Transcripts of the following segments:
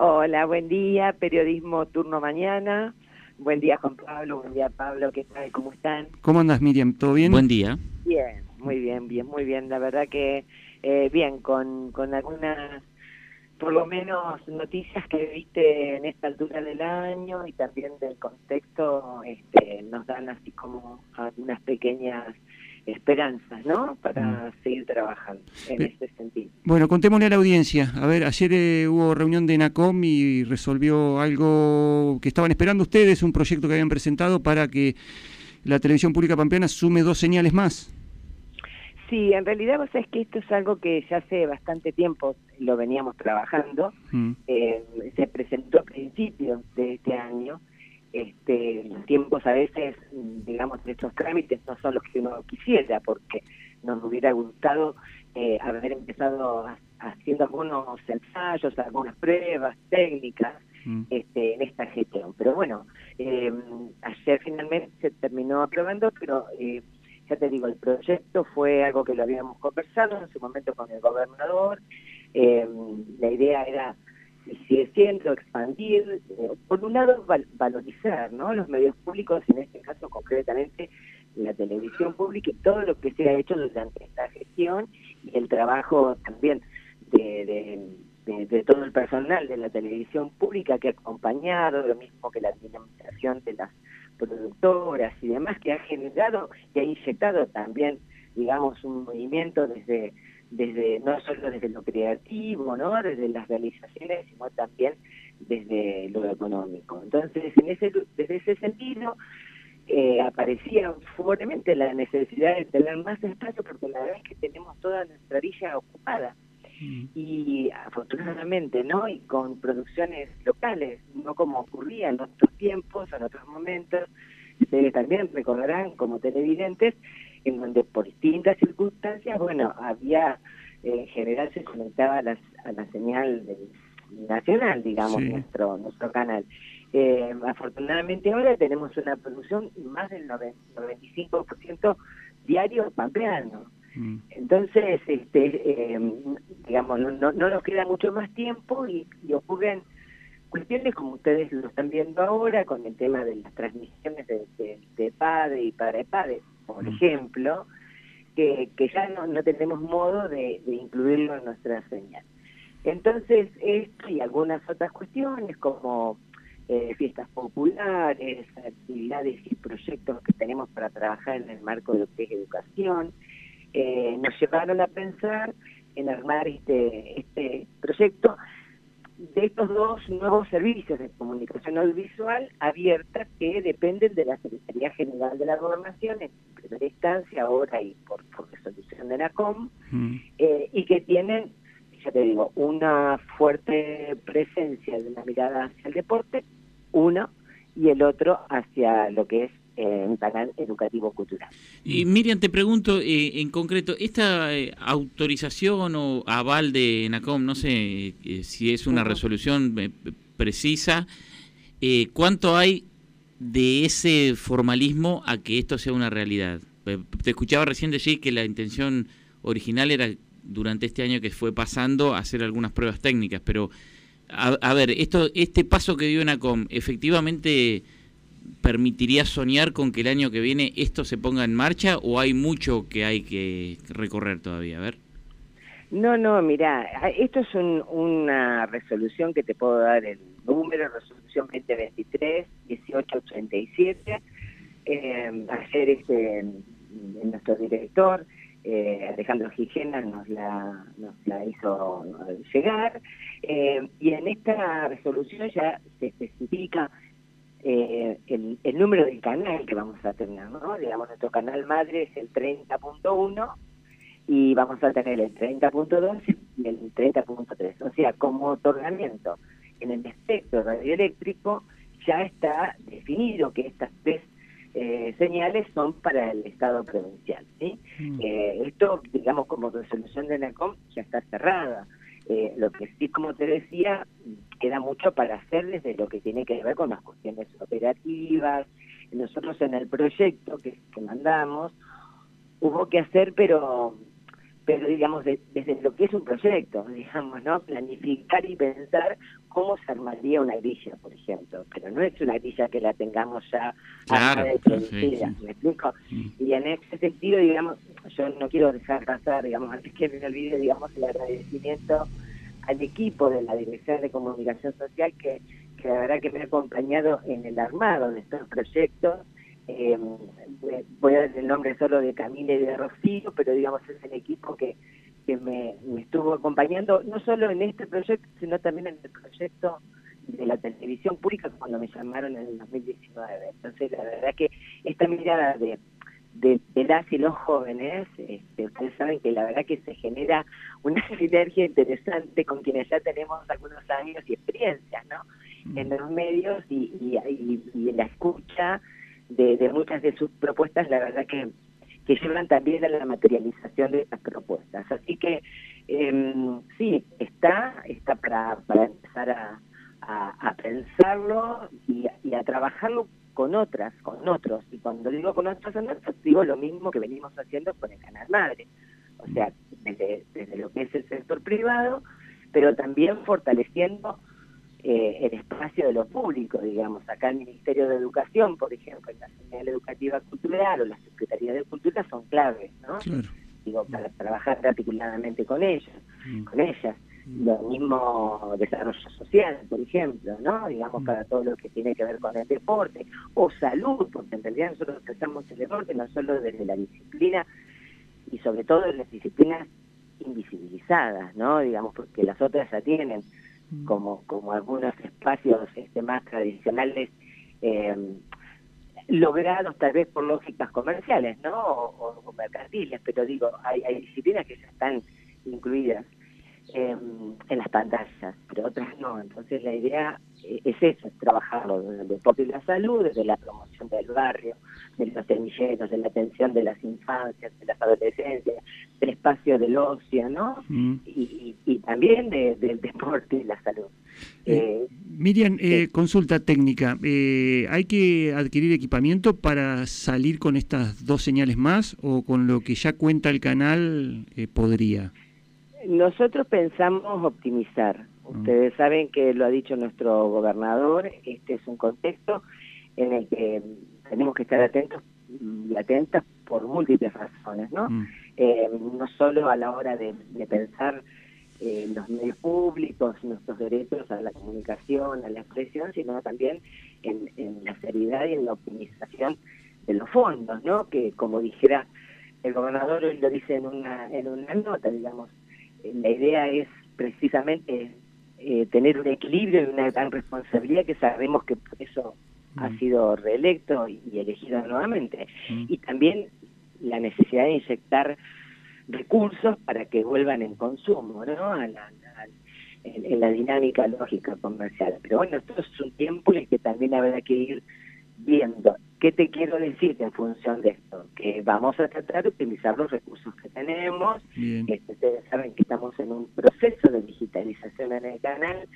Hola, buen día, periodismo turno mañana. Buen día Juan Pablo, buen día Pablo, ¿qué tal? ¿Cómo están? ¿Cómo andas Miriam? ¿Todo bien? Buen día. Bien, muy bien, bien, muy bien. La verdad que eh, bien, con, con algunas, por lo menos, noticias que viste en esta altura del año y también del contexto, este, nos dan así como algunas pequeñas esperanzas, ¿no? Para mm. seguir trabajando en este sentido. Bueno, contémosle a la audiencia. A ver, ayer eh, hubo reunión de NACOM y resolvió algo que estaban esperando ustedes, un proyecto que habían presentado para que la televisión pública pampeana sume dos señales más. Sí, en realidad vos sabés que esto es algo que ya hace bastante tiempo lo veníamos trabajando. Mm. Eh, se presentó a principios de este año este, tiempos a veces, digamos, de estos trámites no son los que uno quisiera, porque nos hubiera gustado eh, haber empezado haciendo algunos ensayos, algunas pruebas técnicas mm. este, en esta gestión. Pero bueno, eh, ayer finalmente se terminó aprobando, pero eh, ya te digo, el proyecto fue algo que lo habíamos conversado en su momento con el gobernador. la idea era sigue siendo expandir, eh, por un lado valorizar ¿no? los medios públicos, en este caso concretamente la televisión pública y todo lo que se ha hecho durante esta gestión y el trabajo también de, de, todo el personal de la televisión pública que ha acompañado, lo mismo que la dinamización de las productoras y demás, que ha generado y ha inyectado también, digamos, un movimiento desde desde no solo desde lo creativo, ¿no? desde las realizaciones, sino también desde lo económico. Entonces, en ese, desde ese sentido, eh, aparecía fuertemente la necesidad de tener más espacio porque la verdad es que tenemos toda nuestra villa ocupada mm. y afortunadamente no y con producciones locales no como ocurría en otros tiempos en otros momentos ustedes también recordarán como televidentes en donde por distintas circunstancias, bueno, había, eh, en general se conectaba a la, a la señal nacional, digamos, nuestro, nuestro canal. Eh, afortunadamente ahora tenemos una producción más del 95% diario pampeano. Mm. Entonces, este, eh, digamos, no, no, nos queda mucho más tiempo y, ocurren cuestiones como ustedes lo están viendo ahora con el tema de las transmisiones de, de, de padre y padre padre por mm. ejemplo, que, que ya no, no tenemos modo de, incluirlo en nuestra señal. Entonces, esto y algunas otras cuestiones como eh, fiestas populares, actividades y proyectos que tenemos para trabajar en el marco de lo que es educación, eh, nos llevaron a pensar en armar este, este proyecto de estos dos nuevos servicios de comunicación audiovisual abierta que dependen de la Secretaría General de la Gobernación en primera instancia, ahora y por, resolución de la COM, mm. eh, y que tienen, ya te digo, una fuerte presencia de una mirada hacia el deporte, uno, y el otro hacia lo que es un canal educativo cultural. Y Miriam, te pregunto eh, en concreto, esta eh, autorización o aval de NACOM, no sé eh, si es una resolución precisa, ¿cuánto hay de ese formalismo a que esto sea una realidad? Te escuchaba recién decir que la intención original era durante este año que fue pasando hacer algunas pruebas técnicas, pero a, a ver, esto, este paso que dio NACOM, efectivamente permitiría soñar con que el año que viene esto se ponga en marcha o hay mucho que hay que recorrer todavía? A ver. No, no, mira, esto es una resolución que te puedo dar el número, resolución 2023, 1887. Eh, ayer este, nuestro director, eh, Alejandro Gijena, nos la, nos la hizo llegar. Eh, y en esta resolución ya se especifica eh, el, el, número del canal que vamos a tener, ¿no? Digamos, nuestro canal madre es el 30.1 y vamos a tener el 30.2 y el 30.3. O sea, como otorgamiento en el espectro radioeléctrico ya está definido que estas tres eh, señales son para el Estado provincial. ¿sí? Mm. Eh, esto, digamos, como resolución de NACOM ya está cerrada. Eh, lo que sí, como te decía, queda mucho para hacer desde lo que tiene que ver con las cuestiones operativas. Nosotros en el proyecto que, mandamos hubo que hacer, pero pero digamos desde lo que es un proyecto, digamos, ¿no? Planificar y pensar cómo se armaría una grilla, por ejemplo, pero no es una grilla que la tengamos ya claro, producida, ¿me explico? Mm. Y en ese sentido, digamos, yo no quiero dejar pasar, digamos, antes que me olvide, digamos, el agradecimiento al equipo de la Dirección de Comunicación Social que, que la verdad que me ha acompañado en el armado de estos proyectos eh, voy a dar el nombre solo de Camila y de Rocío, pero digamos es el equipo que, que me, estuvo acompañando, no solo en este proyecto, sino también en el proyecto de la televisión pública cuando me llamaron en el 2019. Entonces, la verdad que esta mirada de, de, las y los jóvenes, este, ustedes saben que la verdad que se genera una sinergia interesante con quienes ya tenemos algunos años y experiencias, ¿no? En los medios y, y, y en la escucha de, muchas de sus propuestas, la verdad que, que llevan también a la materialización de estas propuestas. Así que em, sí, está, está para, para empezar a, a, pensarlo y, a trabajarlo con otras, con otros. Y cuando digo con otros, digo lo mismo que venimos haciendo con el Canal Madre. O sea, desde, desde lo que es el sector privado, pero también fortaleciendo eh, el espacio de lo público, digamos, acá el Ministerio de Educación, por ejemplo, la señal educativa cultural o la Secretaría de Cultura son claves, ¿no? Digo, para trabajar articuladamente con ellos, mm. con ellas. Mm. Lo mismo desarrollo social, por ejemplo, ¿no? Digamos, mm. para todo lo que tiene que ver con el deporte, o salud, porque en realidad nosotros tratamos el deporte no solo desde la disciplina, y sobre todo en las disciplinas invisibilizadas, ¿no? Digamos, porque las otras ya tienen Como, como algunos espacios este, más tradicionales eh, logrados tal vez por lógicas comerciales, ¿no? O, mercantiles, pero digo, hay, hay disciplinas que ya están incluidas en las pantallas, pero otras no. Entonces la idea eh, es eso, es trabajarlo desde el deporte y la salud, desde la promoción del barrio, de los semilleros, de la atención de las infancias, de las adolescencias, del espacio del ocio, ¿no? Mm. Y, y, también del deporte y la salud. Eh, eh Miriam, eh, consulta técnica. ¿Hay que adquirir equipamiento para salir con estas dos señales más o con lo que ya cuenta el canal podría? Nosotros pensamos optimizar. Ustedes saben que lo ha dicho nuestro gobernador, este es un contexto en el que tenemos que estar atentos y atentas por múltiples razones, ¿no? Mm. Eh, no solo a la hora de, pensar en los medios públicos, nuestros derechos a la comunicación, a la expresión, sino también en, en la seriedad y en la optimización de los fondos, ¿no? Que como dijera el gobernador hoy lo dice en una en una nota, digamos, eh, la idea es precisamente eh, tener un equilibrio y una gran responsabilidad que sabemos que por eso ha mm. sido reelecto y, elegido nuevamente. Mm. Y también la necesidad de inyectar recursos para que vuelvan en consumo, ¿no? A la, en, la dinámica lógica comercial. Pero bueno, esto es un tiempo en el que también habrá que ir viendo ¿Qué te quiero decir en función de esto? Que vamos a tratar de utilizar los recursos que tenemos. Este, ustedes saben que estamos en un proceso de digitalización en el canal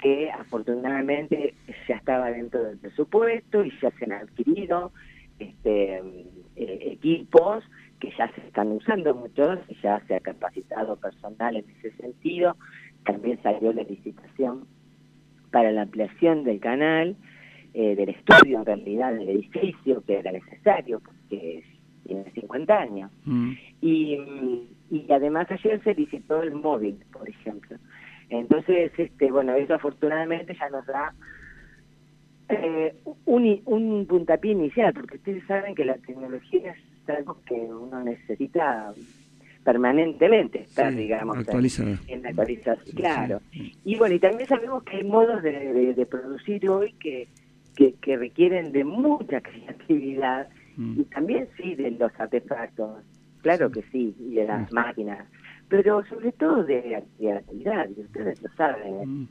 que afortunadamente ya estaba dentro del presupuesto y ya se han adquirido este, eh, equipos que ya se están usando muchos y ya se ha capacitado personal en ese sentido. También salió la licitación para la ampliación del canal eh, del estudio en realidad del edificio que era necesario porque tiene 50 años mm. y, y además ayer se visitó el móvil por ejemplo entonces este bueno eso afortunadamente ya nos da eh, un, un puntapié inicial porque ustedes saben que la tecnología es algo que uno necesita permanentemente estar, digamos, en, la actualización. Claro. Y bueno, y también sabemos que hay modos de, de producir hoy que, que, requieren de mucha creatividad mm. y también sí de los artefactos, claro que sí, y de las máquinas, pero sobre todo de creatividad, y ustedes lo saben. ¿eh? Mm.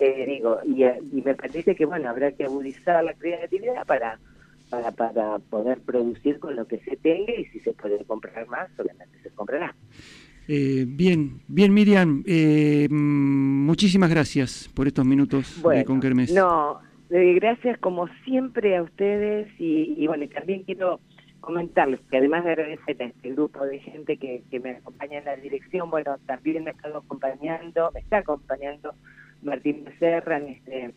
Eh, digo, y, y, me parece que bueno, habrá que agudizar la creatividad para, para, para poder producir con lo que se tenga y si se puede comprar más, obviamente se comprará. Eh, bien, bien Miriam, mm, muchísimas gracias por estos minutos con Kermés. No, gracias como siempre a ustedes y, bueno, también quiero comentarles que además de agradecer a este grupo de gente que, que me acompaña en la dirección, bueno, también me está acompañando, me está acompañando Martín Becerra en este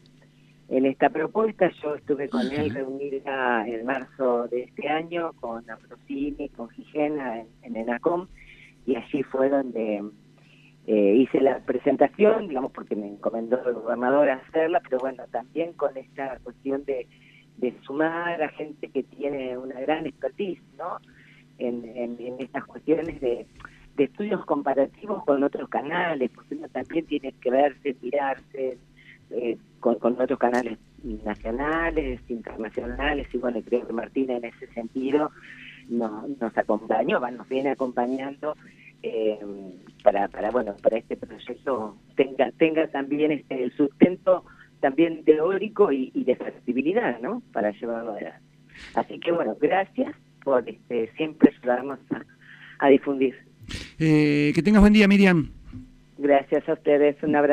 en esta propuesta. Yo estuve con él reunida en marzo de este año con Ambrosini, con Gigena en, en ENACOM y allí fue donde eh, hice la presentación, digamos, porque me encomendó el gobernador hacerla, pero bueno, también con esta cuestión de, sumar a gente que tiene una gran expertise, ¿no? En, estas cuestiones de, estudios comparativos con otros canales, porque uno también tiene que verse, mirarse eh, con, con otros canales nacionales, internacionales, y bueno, creo que Martina en ese sentido nos, nos acompañó, nos viene acompañando eh, para, para bueno para este proyecto tenga tenga también este el sustento también teórico y, de factibilidad no para llevarlo adelante. Así que bueno gracias por este siempre ayudarnos a, difundir. Eh, que tengas buen día Miriam. Gracias a ustedes un abrazo